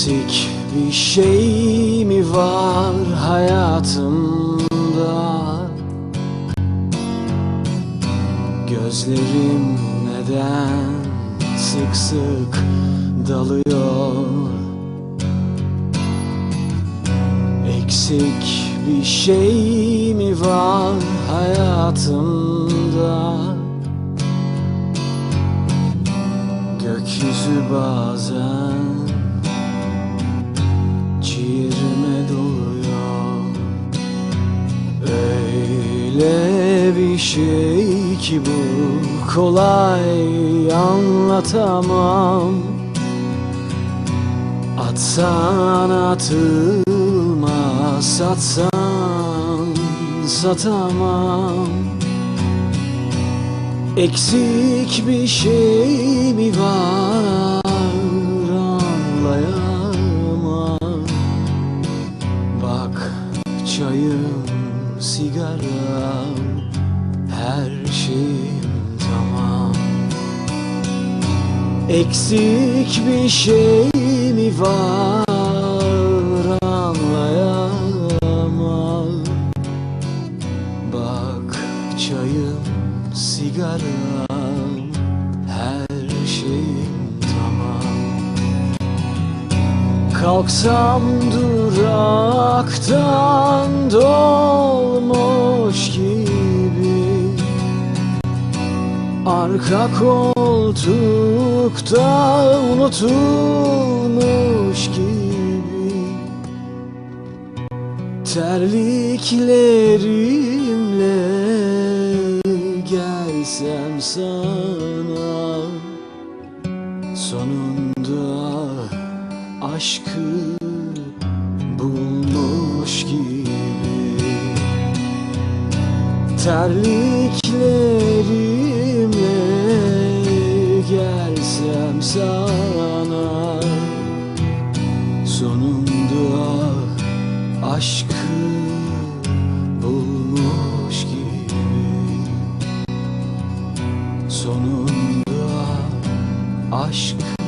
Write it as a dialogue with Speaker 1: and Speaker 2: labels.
Speaker 1: Eksik bir şey mi var hayatımda? Gözlerim neden sık sık dalıyor? Eksik bir şey mi var hayatımda? Gökyüzü bazen Öyle bir şey ki bu kolay anlatamam. Atsan atılmaz satsan satamam. Eksik bir şey mi var her şeyim tamam Eksik bir şey mi var Kalksam duraktan dolmuş gibi. Arka koltukta unutulmuş gibi. Terliklerimle gelsem sana Sonunda aşkı bulmuş gibi. Terliklerimle gelsem sana Sonunda aşkı bulmuş gibi. Sonunda aşkı